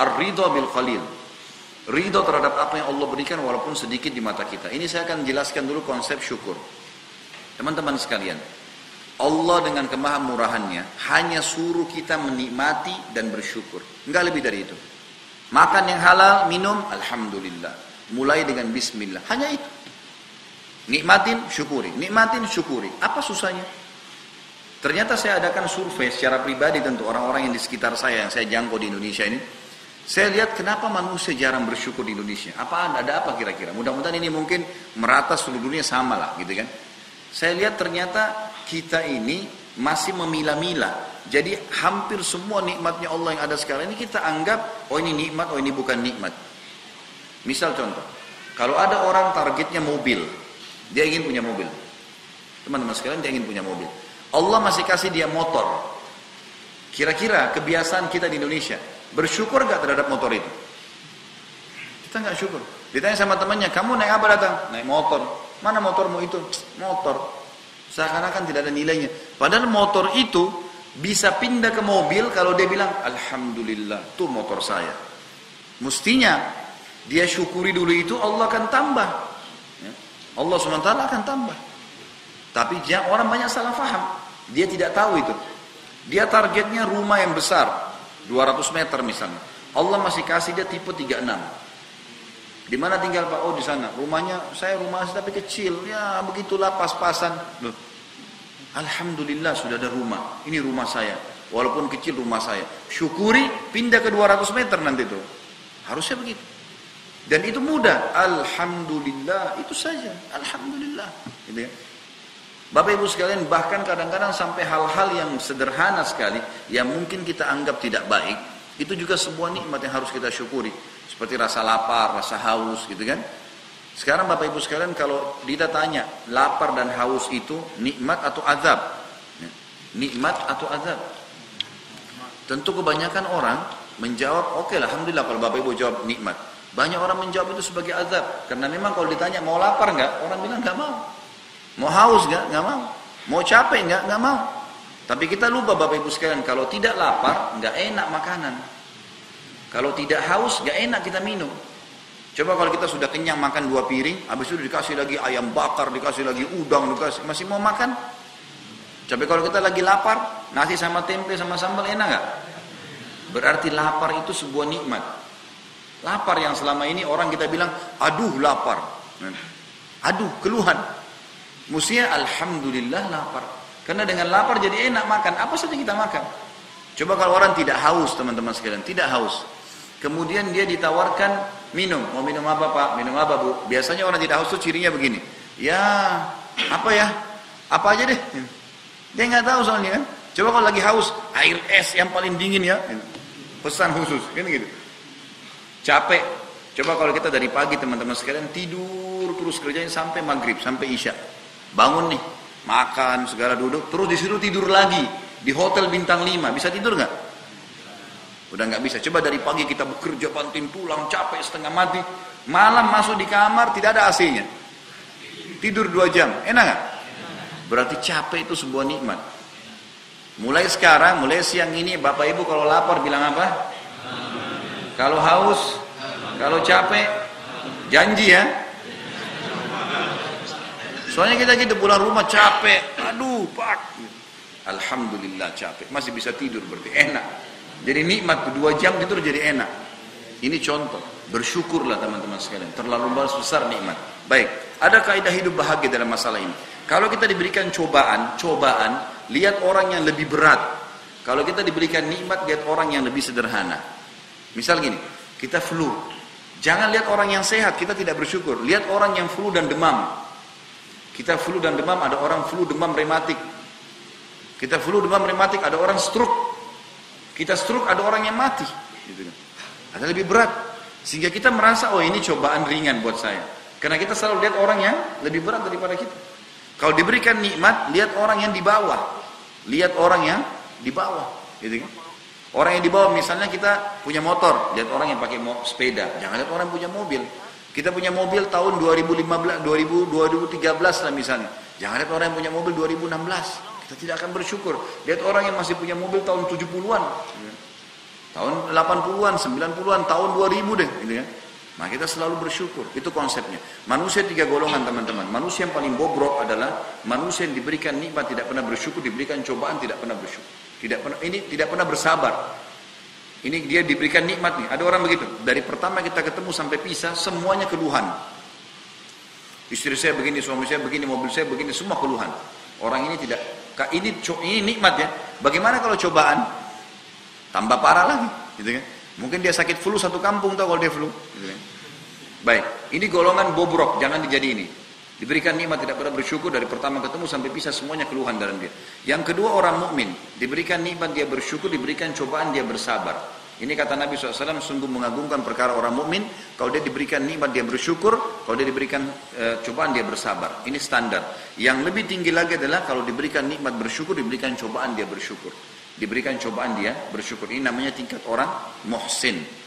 Ar-ridha bil qalil. Ridho terhadap apa yang Allah berikan walaupun sedikit di mata kita. Ini saya akan jelaskan dulu konsep syukur. Teman-teman sekalian, Allah dengan kemahamurahannya hanya suruh kita menikmati dan bersyukur. Enggak lebih dari itu. Makan yang halal, minum, Alhamdulillah. Mulai dengan Bismillah. Hanya itu. Nikmatin, syukuri. Nikmatin, syukuri. Apa susahnya? Ternyata saya adakan survei secara pribadi tentu orang-orang yang di sekitar saya, yang saya jangkau di Indonesia ini. Saya lihat kenapa manusia jarang bersyukur di Indonesia. Apa ada apa kira-kira? Mudah-mudahan ini mungkin merata seluruh dunia sama lah gitu kan. Saya lihat ternyata kita ini masih memilah-milah. Jadi hampir semua nikmatnya Allah yang ada sekarang ini kita anggap, oh ini nikmat, oh ini bukan nikmat. Misal contoh, kalau ada orang targetnya mobil, dia ingin punya mobil. Teman-teman sekalian dia ingin punya mobil. Allah masih kasih dia motor. Kira-kira kebiasaan kita di Indonesia, bersyukur gak terhadap motor itu? Kita nggak syukur. Ditanya sama temannya, kamu naik apa datang? Naik motor. Mana motormu itu? Motor. Seakan-akan tidak ada nilainya. Padahal motor itu bisa pindah ke mobil kalau dia bilang, Alhamdulillah, itu motor saya. Mestinya dia syukuri dulu itu Allah akan tambah. Ya. Allah SWT akan tambah. Tapi orang banyak salah faham. Dia tidak tahu itu. Dia targetnya rumah yang besar. 200 meter misalnya. Allah masih kasih dia tipe 36. Di mana tinggal Pak? Oh di sana. Rumahnya saya rumah tapi kecil. Ya begitulah pas-pasan. Alhamdulillah sudah ada rumah. Ini rumah saya. Walaupun kecil rumah saya. Syukuri pindah ke 200 meter nanti tuh. Harusnya begitu. Dan itu mudah. Alhamdulillah itu saja. Alhamdulillah. Gitu ya. Bapak Ibu sekalian bahkan kadang-kadang sampai hal-hal yang sederhana sekali yang mungkin kita anggap tidak baik itu juga sebuah nikmat yang harus kita syukuri. Seperti rasa lapar, rasa haus gitu kan. Sekarang Bapak Ibu sekalian kalau kita tanya lapar dan haus itu nikmat atau azab? Nikmat atau azab? Tentu kebanyakan orang menjawab, oke okay lah, Alhamdulillah kalau Bapak Ibu jawab nikmat. Banyak orang menjawab itu sebagai azab. Karena memang kalau ditanya mau lapar nggak? Orang bilang nggak mau. Mau haus nggak? Nggak mau. Mau capek nggak? Nggak mau. Tapi kita lupa Bapak Ibu sekalian, kalau tidak lapar, nggak enak makanan. Kalau tidak haus, gak enak kita minum. Coba kalau kita sudah kenyang makan dua piring, habis itu dikasih lagi ayam bakar, dikasih lagi udang, dikasih masih mau makan? Coba kalau kita lagi lapar, nasi sama tempe sama sambal enak gak? Berarti lapar itu sebuah nikmat. Lapar yang selama ini orang kita bilang, aduh lapar. Aduh keluhan. Mestinya alhamdulillah lapar. Karena dengan lapar jadi enak makan. Apa saja kita makan. Coba kalau orang tidak haus teman-teman sekalian, tidak haus. Kemudian dia ditawarkan minum. Mau minum apa pak? Minum apa bu? Biasanya orang tidak haus itu cirinya begini. Ya apa ya? Apa aja deh. Dia nggak tahu soalnya kan. Coba kalau lagi haus, air es yang paling dingin ya. Pesan khusus, kan gitu. Capek. Coba kalau kita dari pagi teman-teman sekalian tidur terus kerjain sampai maghrib, sampai isya. Bangun nih, makan segala duduk, terus disuruh tidur lagi di hotel bintang 5. Bisa tidur nggak? Udah nggak bisa. Coba dari pagi kita bekerja banting tulang, capek setengah mati. Malam masuk di kamar tidak ada AC-nya. Tidur dua jam, enak nggak? Berarti capek itu sebuah nikmat. Mulai sekarang, mulai siang ini, bapak ibu kalau lapar bilang apa? Kalau haus, kalau capek, janji ya. Soalnya kita gitu pulang rumah capek, aduh pak. Alhamdulillah capek, masih bisa tidur berarti enak. Jadi nikmat dua jam itu jadi enak. Ini contoh. Bersyukurlah teman-teman sekalian. Terlalu besar nikmat. Baik. Ada kaidah hidup bahagia dalam masalah ini. Kalau kita diberikan cobaan, cobaan, lihat orang yang lebih berat. Kalau kita diberikan nikmat, lihat orang yang lebih sederhana. Misal gini, kita flu. Jangan lihat orang yang sehat, kita tidak bersyukur. Lihat orang yang flu dan demam. Kita flu dan demam, ada orang flu demam rematik. Kita flu demam rematik, ada orang stroke. Kita stroke ada orang yang mati. Gitu kan. Ada lebih berat. Sehingga kita merasa, oh ini cobaan ringan buat saya. Karena kita selalu lihat orang yang lebih berat daripada kita. Kalau diberikan nikmat, lihat orang yang di bawah. Lihat orang yang di bawah. Gitu kan. Orang yang di bawah misalnya kita punya motor, lihat orang yang pakai sepeda. Jangan lihat orang yang punya mobil. Kita punya mobil tahun 2015, 2000, 2013 lah misalnya. Jangan lihat orang yang punya mobil 2016. Kita tidak akan bersyukur. Lihat orang yang masih punya mobil tahun 70-an. Tahun 80-an, 90-an, tahun 2000 deh, gitu ya. Nah kita selalu bersyukur, itu konsepnya. Manusia tiga golongan teman-teman. Manusia yang paling bobrok adalah manusia yang diberikan nikmat tidak pernah bersyukur, diberikan cobaan tidak pernah bersyukur. Tidak pernah ini tidak pernah bersabar. Ini dia diberikan nikmat nih. Ada orang begitu. Dari pertama kita ketemu sampai pisah, semuanya keluhan. Istri saya begini, suami saya begini, mobil saya begini, semua keluhan. Orang ini tidak, ini ini nikmat ya. Bagaimana kalau cobaan? Tambah parah lagi, gitu kan? Mungkin dia sakit flu satu kampung tahu kalau dia flu. Gitu kan? Baik, ini golongan bobrok, jangan dijadi ini. Diberikan nikmat tidak pernah bersyukur dari pertama ketemu sampai pisah semuanya keluhan dalam dia. Yang kedua orang mukmin diberikan nikmat dia bersyukur, diberikan cobaan dia bersabar. Ini kata Nabi SAW sungguh mengagungkan perkara orang mukmin. Kalau dia diberikan nikmat dia bersyukur, kalau dia diberikan e, cobaan dia bersabar. Ini standar. Yang lebih tinggi lagi adalah kalau diberikan nikmat bersyukur, diberikan cobaan dia bersyukur. Diberikan cobaan dia bersyukur. Ini namanya tingkat orang muhsin.